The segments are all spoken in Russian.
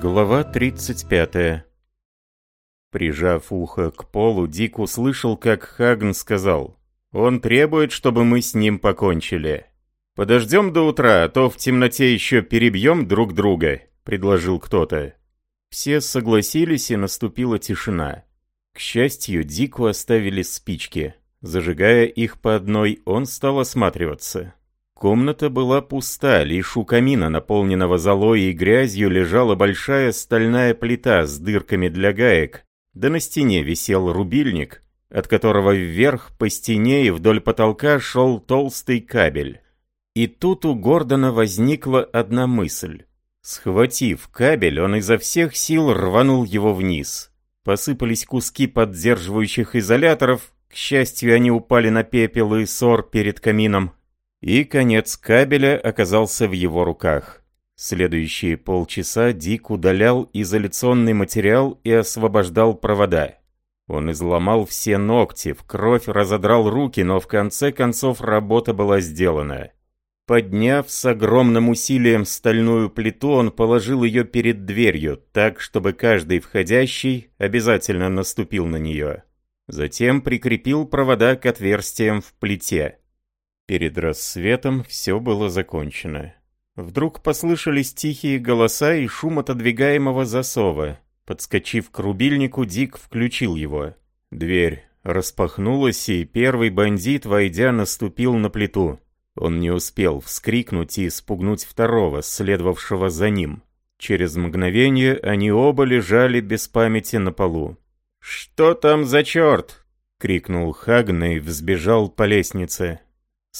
Глава 35 Прижав ухо к полу, Дик услышал, как Хагн сказал. «Он требует, чтобы мы с ним покончили. Подождем до утра, а то в темноте еще перебьем друг друга», — предложил кто-то. Все согласились, и наступила тишина. К счастью, Дику оставили спички. Зажигая их по одной, он стал осматриваться. Комната была пуста, лишь у камина, наполненного золой и грязью, лежала большая стальная плита с дырками для гаек, да на стене висел рубильник, от которого вверх по стене и вдоль потолка шел толстый кабель. И тут у Гордона возникла одна мысль. Схватив кабель, он изо всех сил рванул его вниз. Посыпались куски поддерживающих изоляторов, к счастью, они упали на пепел и ссор перед камином, и конец кабеля оказался в его руках. Следующие полчаса Дик удалял изоляционный материал и освобождал провода. Он изломал все ногти, в кровь разодрал руки, но в конце концов работа была сделана. Подняв с огромным усилием стальную плиту, он положил ее перед дверью, так, чтобы каждый входящий обязательно наступил на нее. Затем прикрепил провода к отверстиям в плите. Перед рассветом все было закончено. Вдруг послышались тихие голоса и шум отодвигаемого засова. Подскочив к рубильнику, Дик включил его. Дверь распахнулась, и первый бандит, войдя, наступил на плиту. Он не успел вскрикнуть и спугнуть второго, следовавшего за ним. Через мгновение они оба лежали без памяти на полу. «Что там за черт?» — крикнул Хагн и взбежал по лестнице.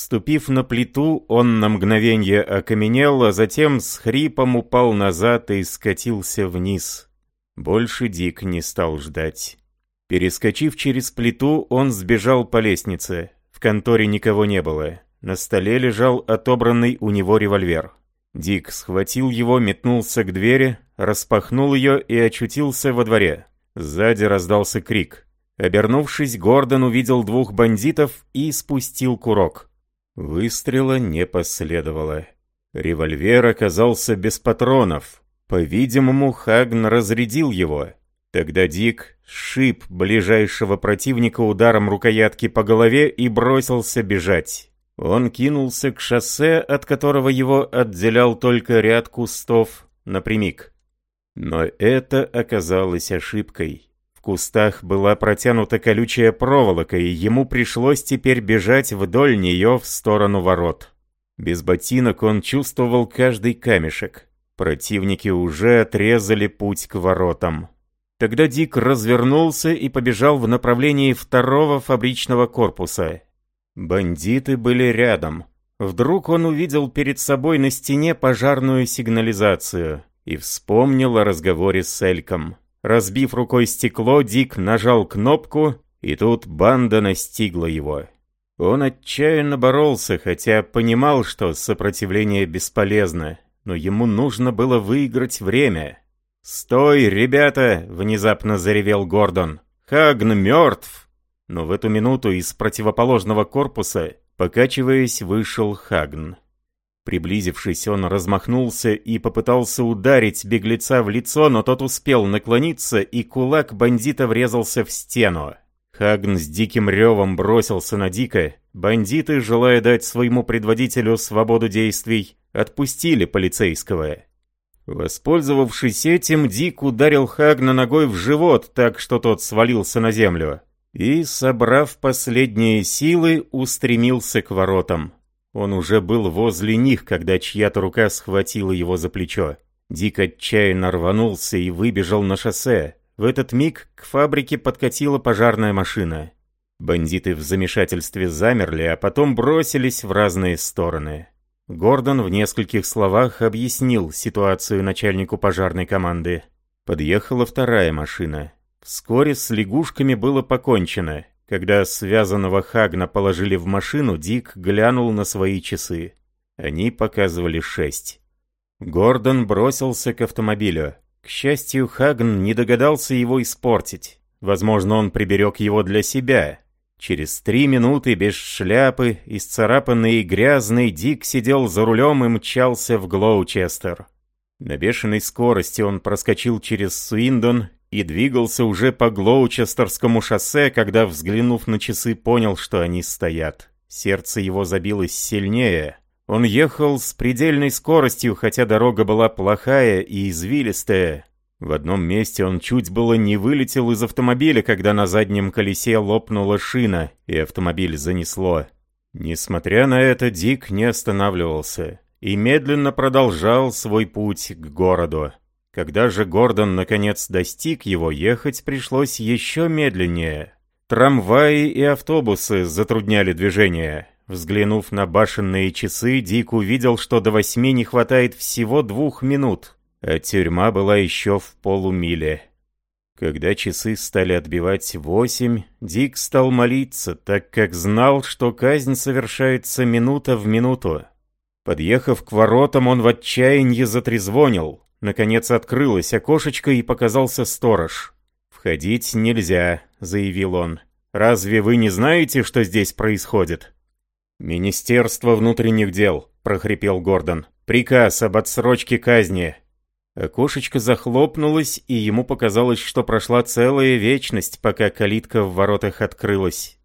Ступив на плиту, он на мгновение окаменел, а затем с хрипом упал назад и скатился вниз. Больше Дик не стал ждать. Перескочив через плиту, он сбежал по лестнице. В конторе никого не было. На столе лежал отобранный у него револьвер. Дик схватил его, метнулся к двери, распахнул ее и очутился во дворе. Сзади раздался крик. Обернувшись, Гордон увидел двух бандитов и спустил курок. Выстрела не последовало. Револьвер оказался без патронов. По-видимому, Хагн разрядил его. Тогда Дик сшиб ближайшего противника ударом рукоятки по голове и бросился бежать. Он кинулся к шоссе, от которого его отделял только ряд кустов, напрямик. Но это оказалось ошибкой кустах была протянута колючая проволока, и ему пришлось теперь бежать вдоль нее в сторону ворот. Без ботинок он чувствовал каждый камешек. Противники уже отрезали путь к воротам. Тогда Дик развернулся и побежал в направлении второго фабричного корпуса. Бандиты были рядом. Вдруг он увидел перед собой на стене пожарную сигнализацию и вспомнил о разговоре с Эльком. Разбив рукой стекло, Дик нажал кнопку, и тут банда настигла его. Он отчаянно боролся, хотя понимал, что сопротивление бесполезно, но ему нужно было выиграть время. «Стой, ребята!» — внезапно заревел Гордон. «Хагн мертв!» Но в эту минуту из противоположного корпуса, покачиваясь, вышел Хагн. Приблизившись, он размахнулся и попытался ударить беглеца в лицо, но тот успел наклониться, и кулак бандита врезался в стену. Хагн с диким ревом бросился на Дика. Бандиты, желая дать своему предводителю свободу действий, отпустили полицейского. Воспользовавшись этим, Дик ударил Хагна ногой в живот, так что тот свалился на землю. И, собрав последние силы, устремился к воротам. Он уже был возле них, когда чья-то рука схватила его за плечо. Дик отчаянно рванулся и выбежал на шоссе. В этот миг к фабрике подкатила пожарная машина. Бандиты в замешательстве замерли, а потом бросились в разные стороны. Гордон в нескольких словах объяснил ситуацию начальнику пожарной команды. Подъехала вторая машина. Вскоре с лягушками было покончено. Когда связанного Хагна положили в машину, Дик глянул на свои часы. Они показывали шесть. Гордон бросился к автомобилю. К счастью, Хагн не догадался его испортить. Возможно, он приберег его для себя. Через три минуты без шляпы, исцарапанный и грязный, Дик сидел за рулем и мчался в Глоучестер. На бешеной скорости он проскочил через Суиндон и двигался уже по Глоучестерскому шоссе, когда, взглянув на часы, понял, что они стоят. Сердце его забилось сильнее. Он ехал с предельной скоростью, хотя дорога была плохая и извилистая. В одном месте он чуть было не вылетел из автомобиля, когда на заднем колесе лопнула шина, и автомобиль занесло. Несмотря на это, Дик не останавливался и медленно продолжал свой путь к городу. Когда же Гордон наконец достиг его, ехать пришлось еще медленнее. Трамваи и автобусы затрудняли движение. Взглянув на башенные часы, Дик увидел, что до восьми не хватает всего двух минут, а тюрьма была еще в полумиле. Когда часы стали отбивать восемь, Дик стал молиться, так как знал, что казнь совершается минута в минуту. Подъехав к воротам, он в отчаянии затрезвонил. Наконец открылось окошечко и показался сторож. «Входить нельзя», — заявил он. «Разве вы не знаете, что здесь происходит?» «Министерство внутренних дел», — прохрипел Гордон. «Приказ об отсрочке казни». Окошечко захлопнулось, и ему показалось, что прошла целая вечность, пока калитка в воротах открылась.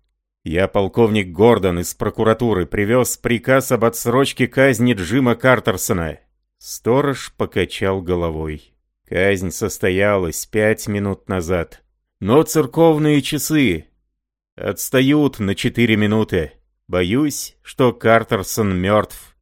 «Я полковник Гордон из прокуратуры, привез приказ об отсрочке казни Джима Картерсона. Сторож покачал головой. Казнь состоялась пять минут назад. Но церковные часы отстают на четыре минуты. Боюсь, что Картерсон мертв.